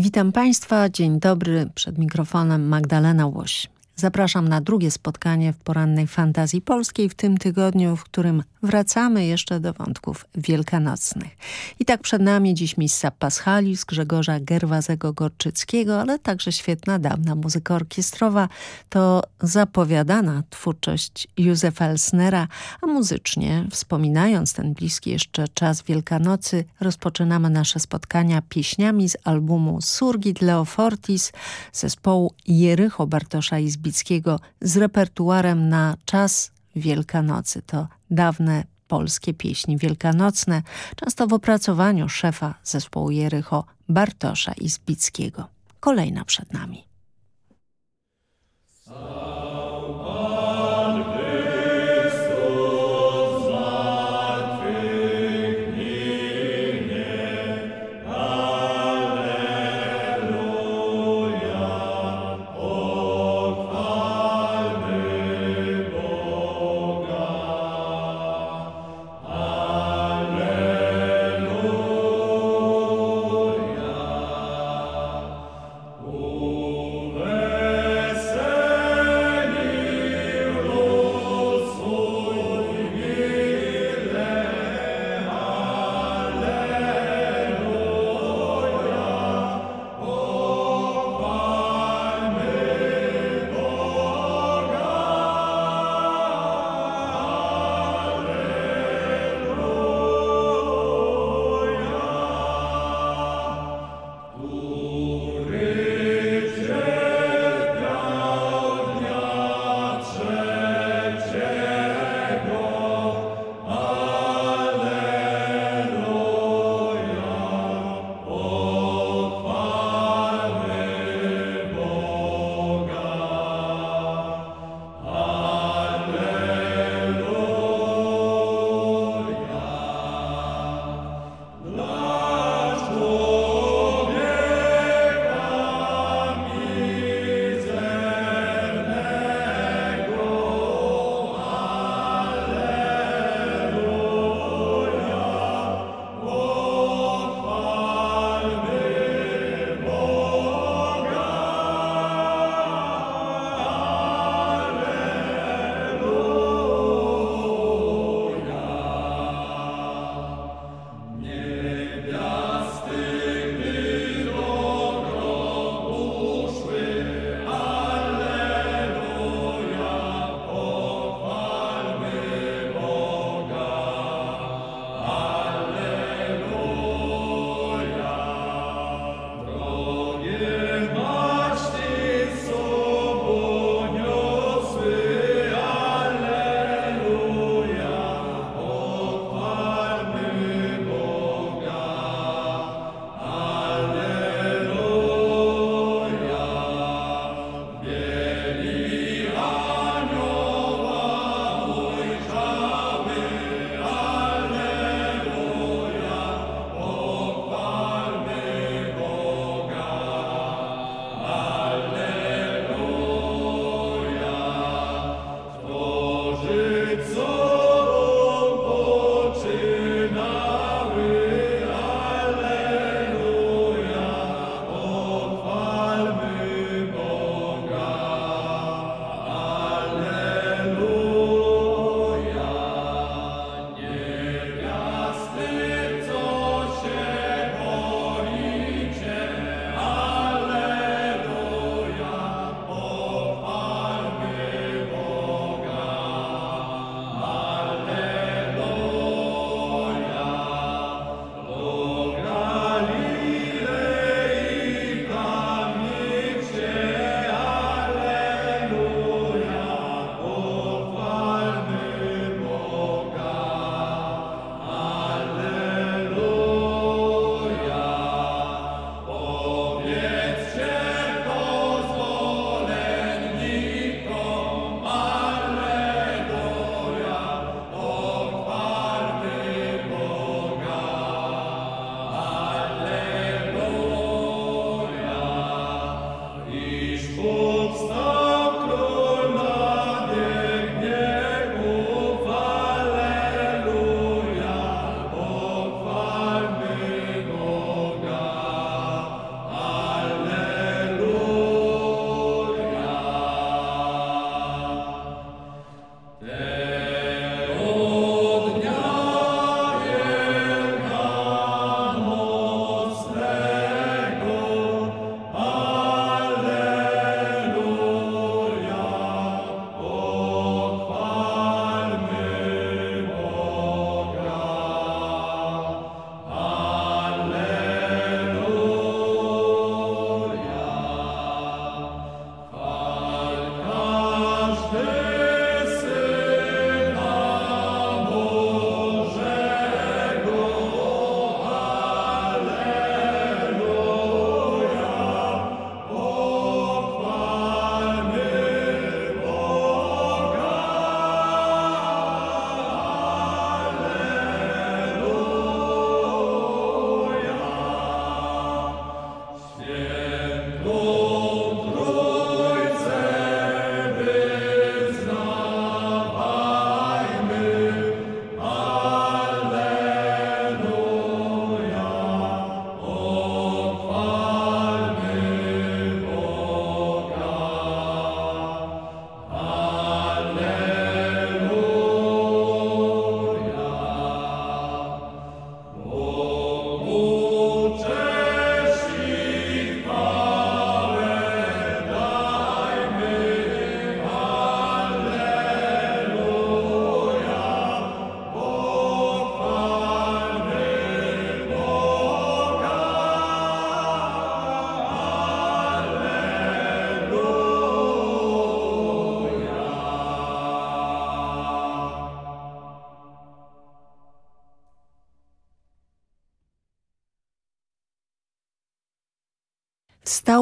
Witam Państwa, dzień dobry, przed mikrofonem Magdalena Łoś. Zapraszam na drugie spotkanie w porannej fantazji polskiej w tym tygodniu, w którym wracamy jeszcze do wątków wielkanocnych. I tak przed nami dziś missa Paschalis Grzegorza Gerwazego-Gorczyckiego, ale także świetna dawna muzyka orkiestrowa. To zapowiadana twórczość Józefa Elsnera, a muzycznie, wspominając ten bliski jeszcze czas Wielkanocy, rozpoczynamy nasze spotkania pieśniami z albumu Surgit Leofortis zespołu Jericho Bartosza Izbickiego z repertuarem na czas Wielkanocy. To dawne polskie pieśni wielkanocne, często w opracowaniu szefa zespołu Jericho Bartosza Izbickiego. Kolejna przed nami.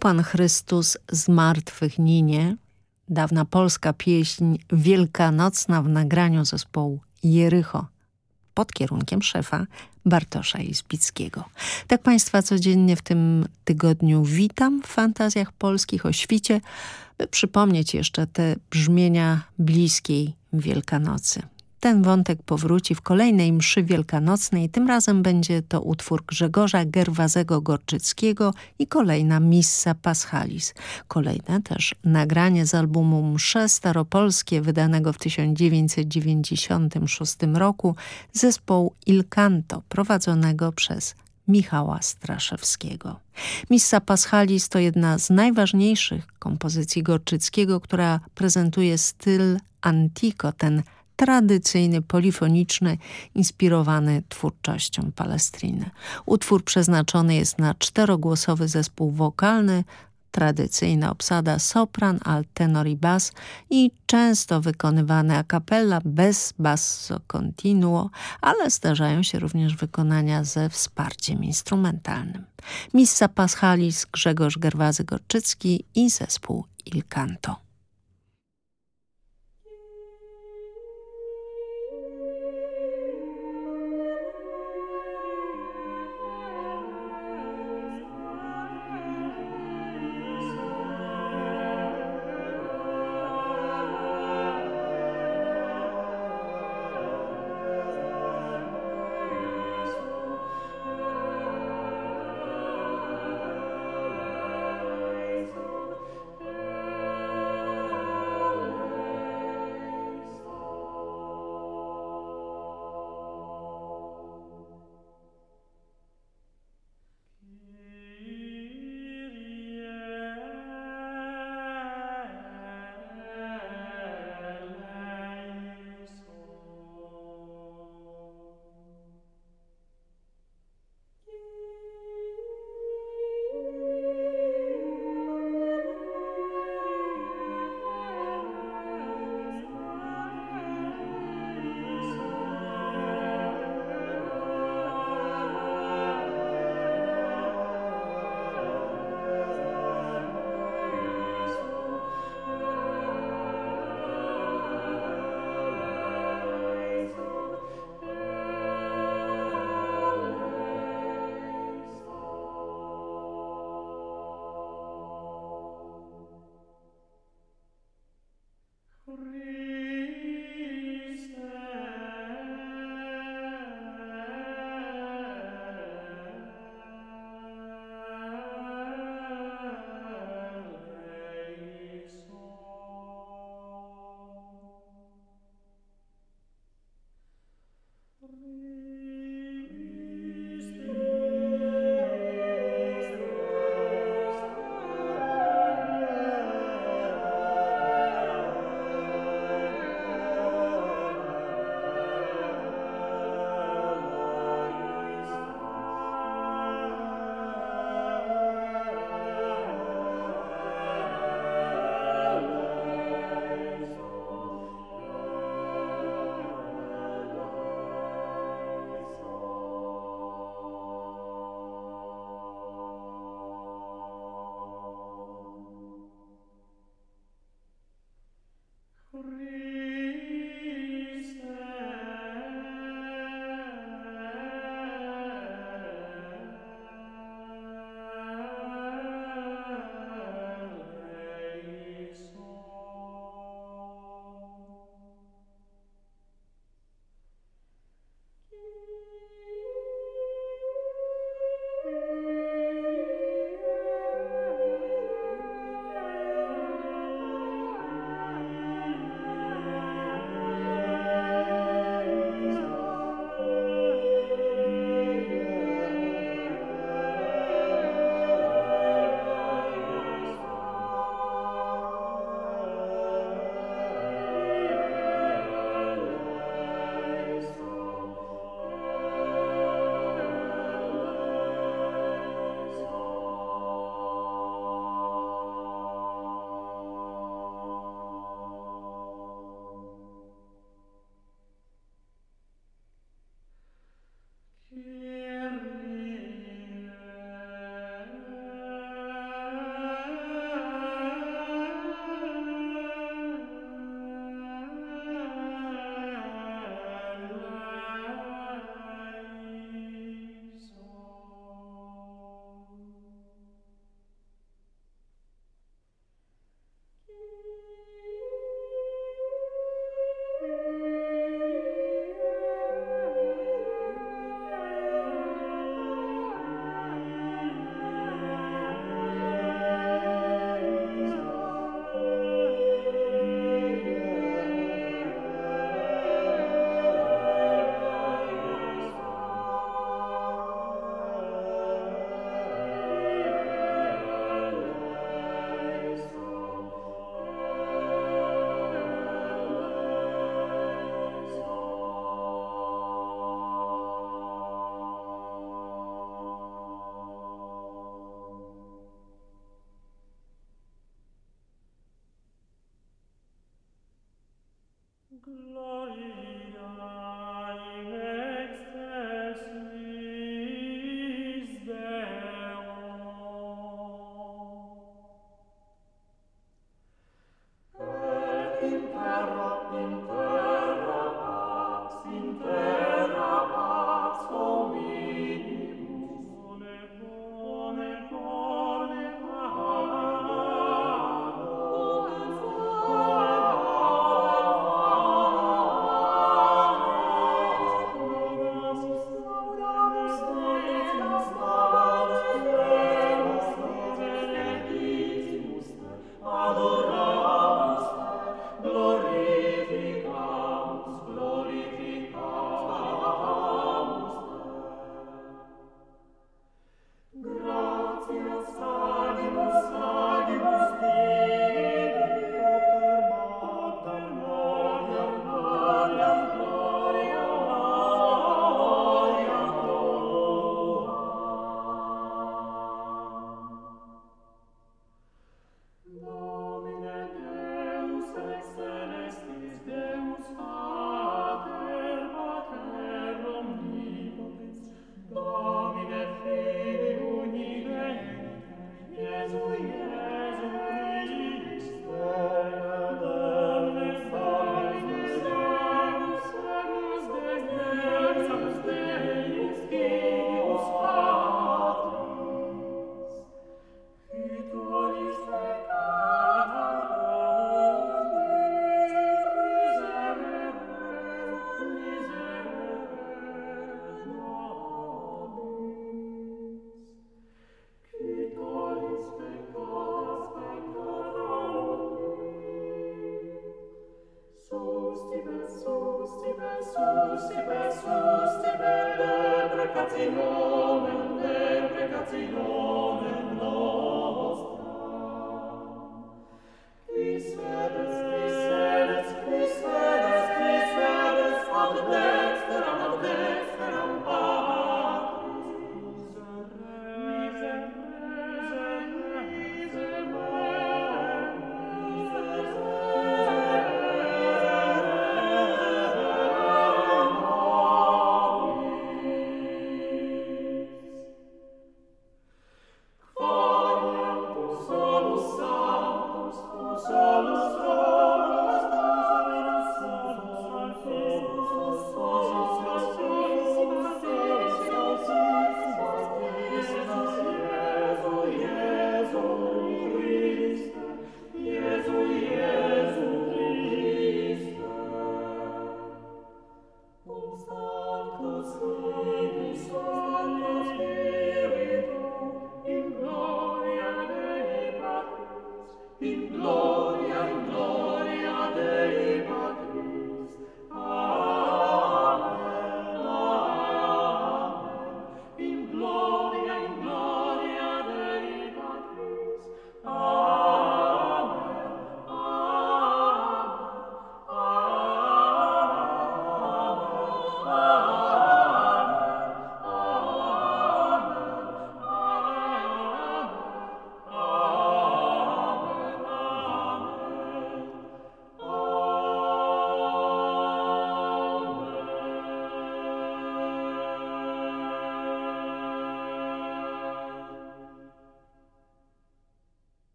Pan Chrystus z martwych Ninie, dawna polska pieśń wielkanocna w nagraniu zespołu Jericho pod kierunkiem szefa Bartosza Izbickiego. Tak Państwa codziennie w tym tygodniu witam w Fantazjach Polskich o świcie, by przypomnieć jeszcze te brzmienia bliskiej Wielkanocy. Ten wątek powróci w kolejnej mszy wielkanocnej. Tym razem będzie to utwór Grzegorza Gerwazego-Gorczyckiego i kolejna Missa Paschalis. Kolejne też nagranie z albumu Msze Staropolskie wydanego w 1996 roku zespołu Il Canto prowadzonego przez Michała Straszewskiego. Missa Paschalis to jedna z najważniejszych kompozycji Gorczyckiego, która prezentuje styl antico, ten tradycyjny, polifoniczny, inspirowany twórczością Palestriny. Utwór przeznaczony jest na czterogłosowy zespół wokalny, tradycyjna obsada sopran, alt, tenor i bas i często wykonywane a cappella bez basso continuo, ale zdarzają się również wykonania ze wsparciem instrumentalnym. Missa Paschalis Grzegorz Gerwazy-Gorczycki i zespół Il Canto. glory.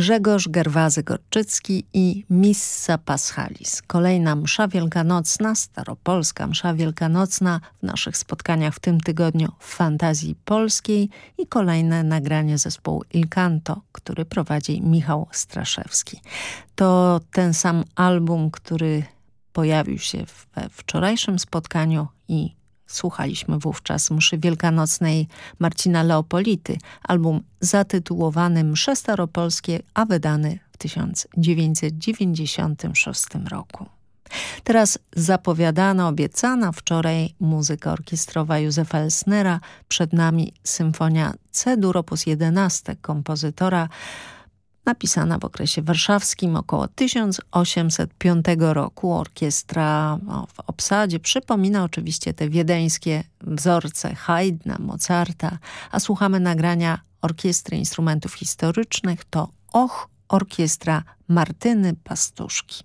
Grzegorz Gerwazy-Gorczycki i Missa Paschalis. Kolejna msza wielkanocna, staropolska msza wielkanocna w naszych spotkaniach w tym tygodniu w Fantazji Polskiej i kolejne nagranie zespołu Il Canto, który prowadzi Michał Straszewski. To ten sam album, który pojawił się we wczorajszym spotkaniu i Słuchaliśmy wówczas mszy wielkanocnej Marcina Leopolity, album zatytułowany Msze Staropolskie, a wydany w 1996 roku. Teraz zapowiadana, obiecana wczoraj muzyka orkiestrowa Józefa Elsnera, przed nami symfonia C-dur op. 11 kompozytora napisana w okresie warszawskim około 1805 roku. Orkiestra no, w obsadzie przypomina oczywiście te wiedeńskie wzorce Haydna, Mozarta, a słuchamy nagrania Orkiestry Instrumentów Historycznych to Och, orkiestra Martyny Pastuszki.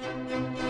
Música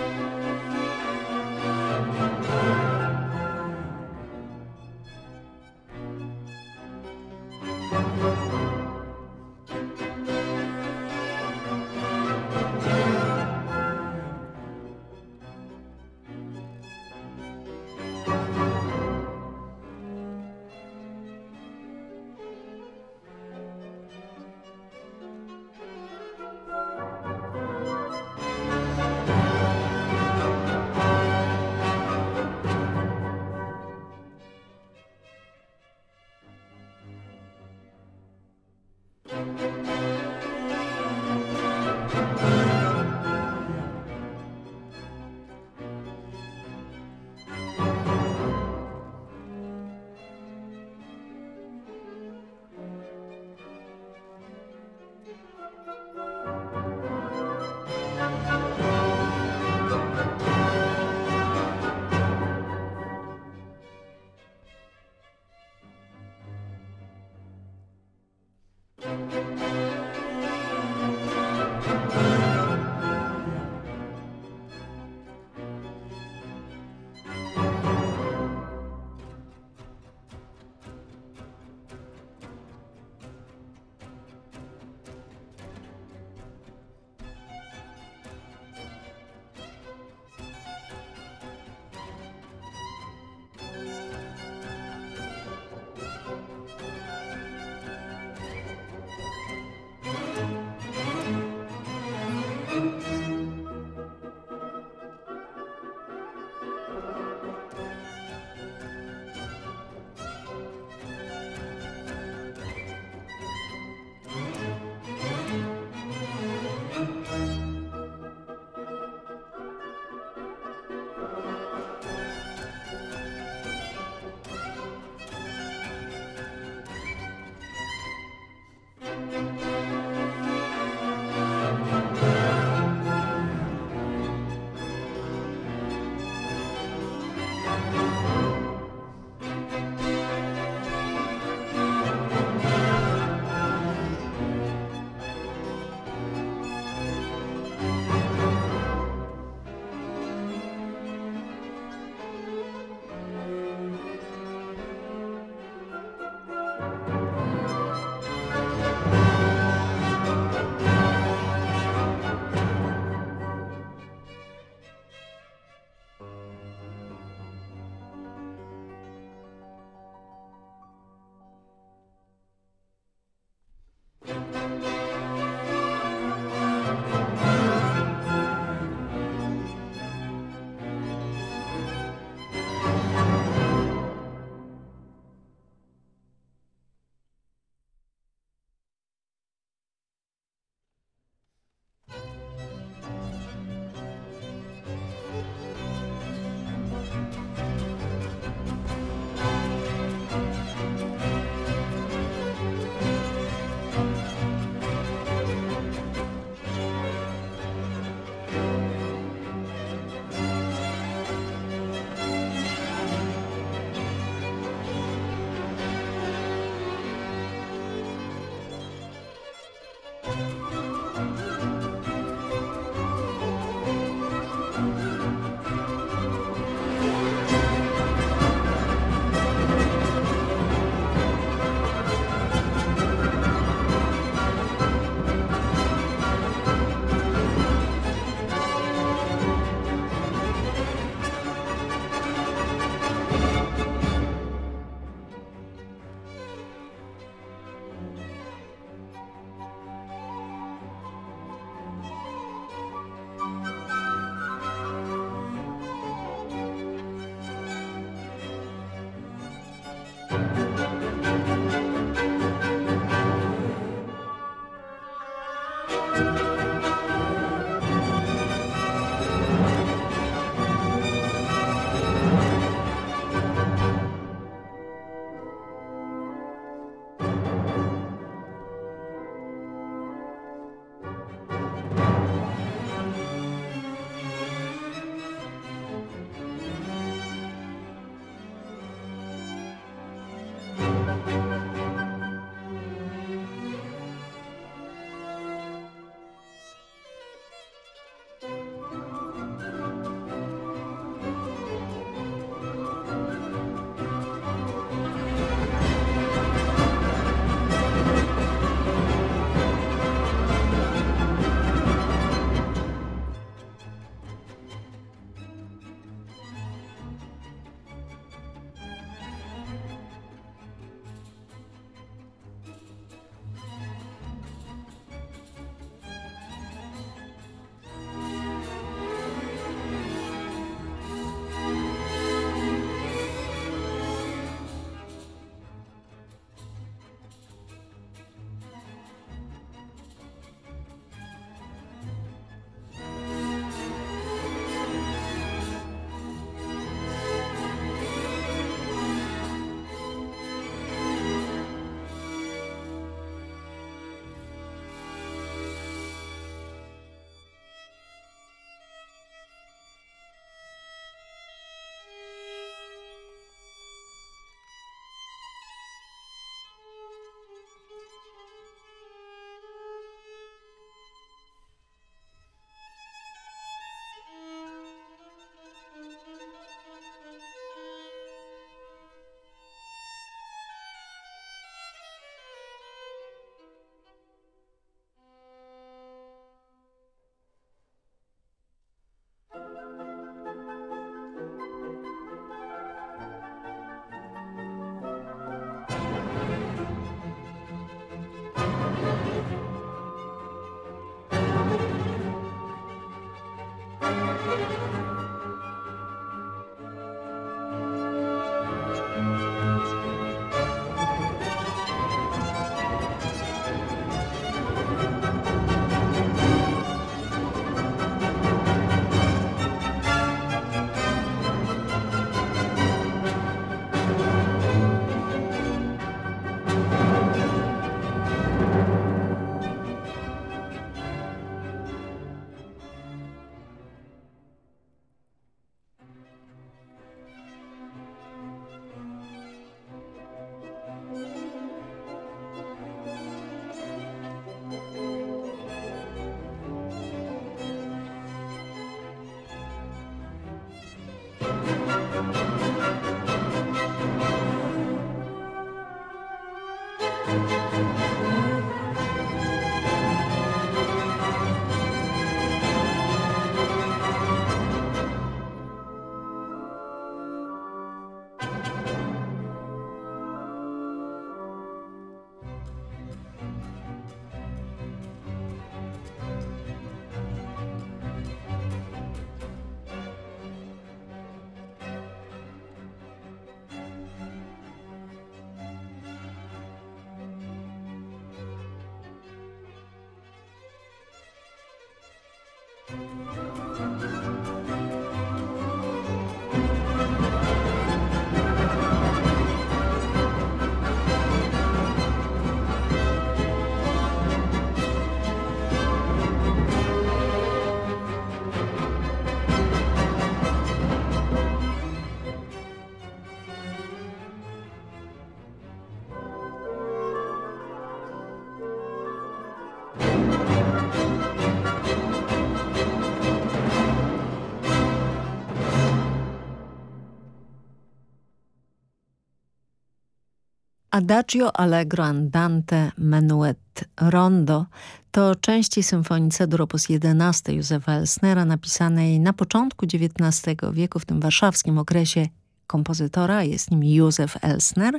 Adagio Allegro Andante Menuet Rondo to części symfonii Cedur op. 11 Józefa Elsnera napisanej na początku XIX wieku w tym warszawskim okresie kompozytora, jest nim Józef Elsner.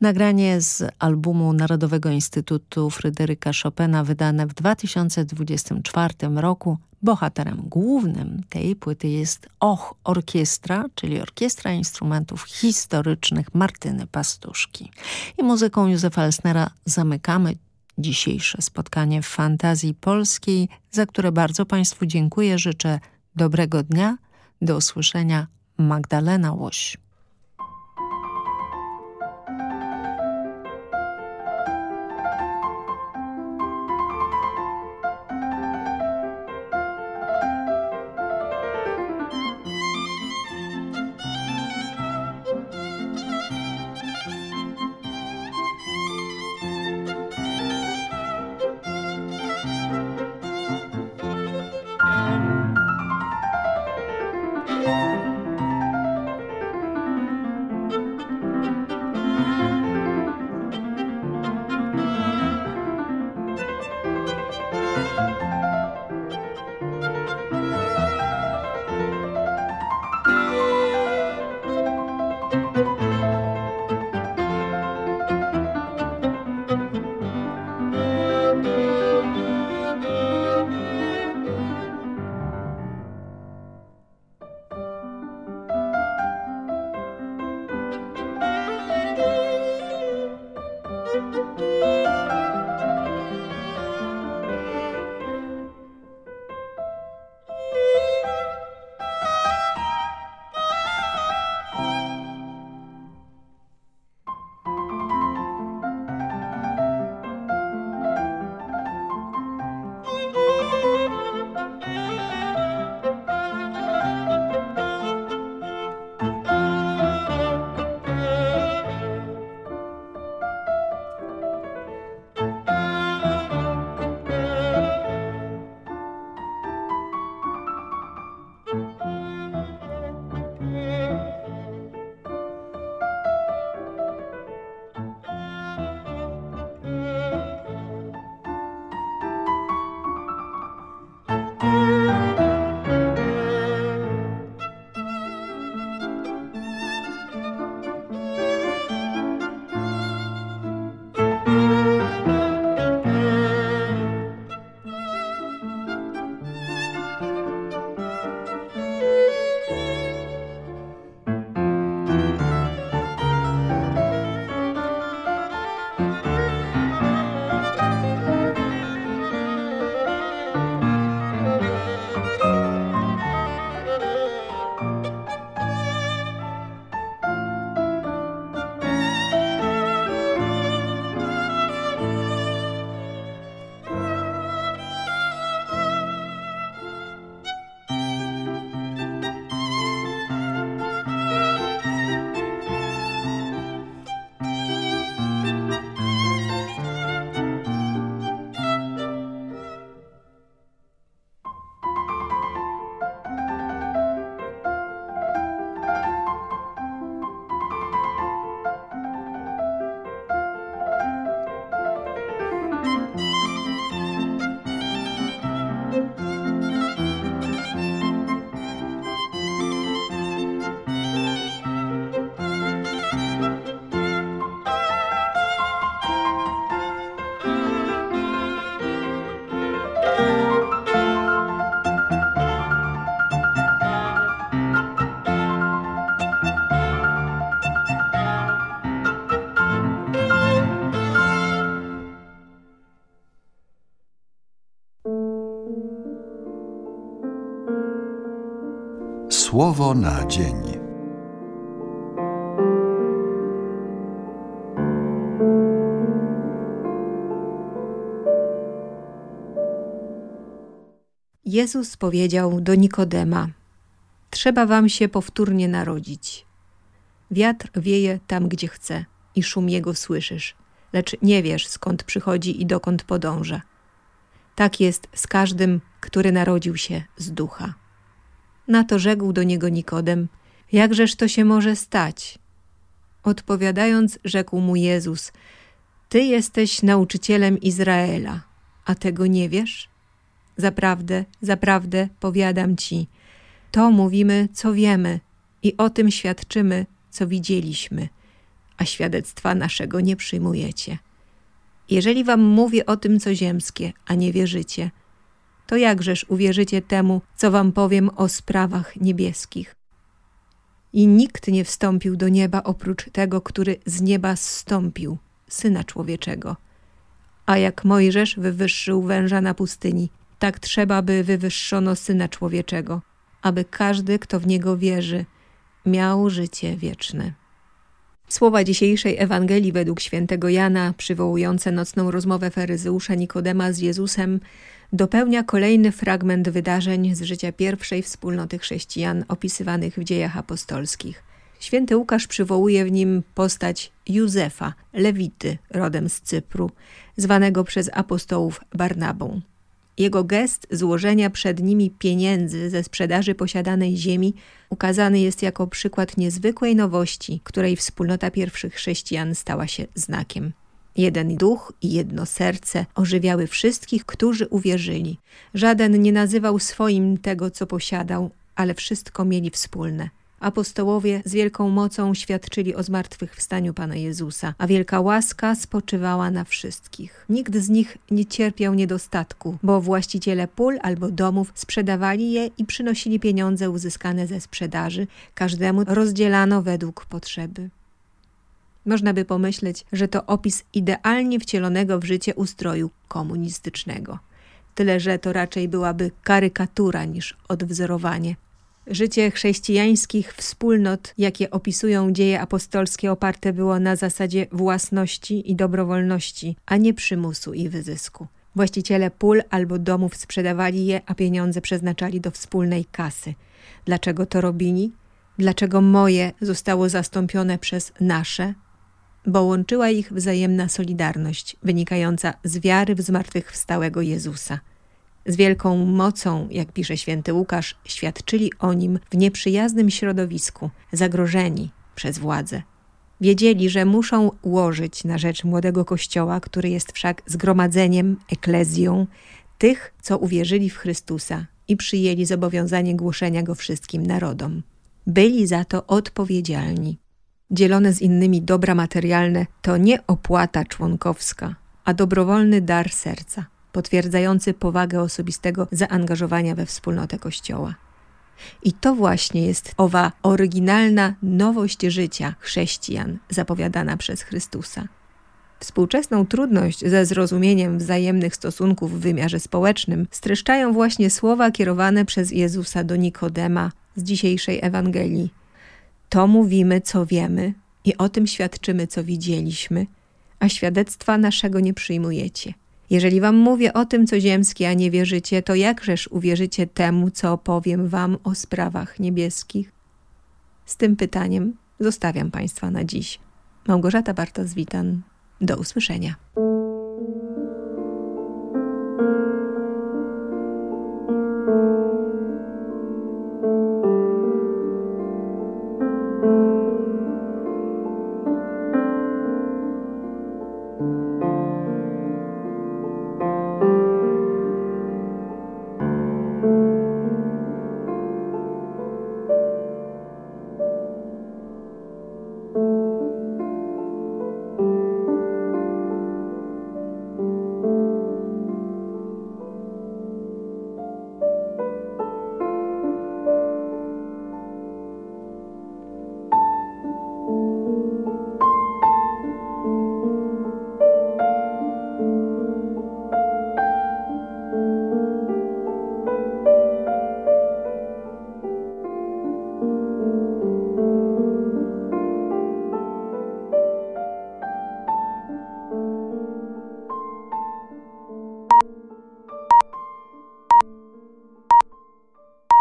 Nagranie z albumu Narodowego Instytutu Fryderyka Chopina wydane w 2024 roku. Bohaterem głównym tej płyty jest Och Orkiestra, czyli Orkiestra Instrumentów Historycznych Martyny Pastuszki. I muzyką Józefa Elsnera zamykamy dzisiejsze spotkanie w Fantazji Polskiej, za które bardzo Państwu dziękuję. Życzę dobrego dnia. Do usłyszenia. Magdalena Łoś. Słowo na dzień. Jezus powiedział do Nikodema: Trzeba wam się powtórnie narodzić. Wiatr wieje tam, gdzie chce, i szum jego słyszysz, lecz nie wiesz, skąd przychodzi i dokąd podąża. Tak jest z każdym, który narodził się z ducha. Na to rzekł do niego Nikodem: Jakżeż to się może stać? Odpowiadając, rzekł mu Jezus: Ty jesteś nauczycielem Izraela, a tego nie wiesz? Zaprawdę, zaprawdę powiadam ci, to mówimy, co wiemy i o tym świadczymy, co widzieliśmy, a świadectwa naszego nie przyjmujecie. Jeżeli wam mówię o tym, co ziemskie, a nie wierzycie, to jakżeż uwierzycie temu, co wam powiem o sprawach niebieskich? I nikt nie wstąpił do nieba oprócz tego, który z nieba zstąpił, Syna Człowieczego. A jak Mojżesz wywyższył węża na pustyni, tak trzeba, by wywyższono Syna Człowieczego, aby każdy, kto w Niego wierzy, miał życie wieczne. Słowa dzisiejszej Ewangelii według świętego Jana, przywołujące nocną rozmowę faryzeusza Nikodema z Jezusem, dopełnia kolejny fragment wydarzeń z życia pierwszej wspólnoty chrześcijan opisywanych w dziejach apostolskich. Święty Łukasz przywołuje w nim postać Józefa, lewity rodem z Cypru, zwanego przez apostołów Barnabą. Jego gest złożenia przed nimi pieniędzy ze sprzedaży posiadanej ziemi ukazany jest jako przykład niezwykłej nowości, której wspólnota pierwszych chrześcijan stała się znakiem. Jeden duch i jedno serce ożywiały wszystkich, którzy uwierzyli. Żaden nie nazywał swoim tego, co posiadał, ale wszystko mieli wspólne. Apostołowie z wielką mocą świadczyli o zmartwychwstaniu Pana Jezusa, a wielka łaska spoczywała na wszystkich. Nikt z nich nie cierpiał niedostatku, bo właściciele pól albo domów sprzedawali je i przynosili pieniądze uzyskane ze sprzedaży, każdemu rozdzielano według potrzeby. Można by pomyśleć, że to opis idealnie wcielonego w życie ustroju komunistycznego. Tyle, że to raczej byłaby karykatura niż odwzorowanie. Życie chrześcijańskich wspólnot, jakie opisują dzieje apostolskie, oparte było na zasadzie własności i dobrowolności, a nie przymusu i wyzysku. Właściciele pól albo domów sprzedawali je, a pieniądze przeznaczali do wspólnej kasy. Dlaczego to robili? Dlaczego moje zostało zastąpione przez nasze? Bo łączyła ich wzajemna solidarność, wynikająca z wiary w zmartwychwstałego Jezusa. Z wielką mocą, jak pisze święty Łukasz, świadczyli o nim w nieprzyjaznym środowisku, zagrożeni przez władzę. Wiedzieli, że muszą łożyć na rzecz młodego kościoła, który jest wszak zgromadzeniem, eklezją, tych, co uwierzyli w Chrystusa i przyjęli zobowiązanie głoszenia go wszystkim narodom. Byli za to odpowiedzialni. Dzielone z innymi dobra materialne to nie opłata członkowska, a dobrowolny dar serca – potwierdzający powagę osobistego zaangażowania we wspólnotę Kościoła. I to właśnie jest owa oryginalna nowość życia chrześcijan zapowiadana przez Chrystusa. Współczesną trudność ze zrozumieniem wzajemnych stosunków w wymiarze społecznym streszczają właśnie słowa kierowane przez Jezusa do Nikodema z dzisiejszej Ewangelii. To mówimy, co wiemy i o tym świadczymy, co widzieliśmy, a świadectwa naszego nie przyjmujecie. Jeżeli wam mówię o tym, co ziemskie, a nie wierzycie, to jakżeż uwierzycie temu, co opowiem wam o sprawach niebieskich? Z tym pytaniem zostawiam Państwa na dziś. Małgorzata Bartos-Witan. Do usłyszenia.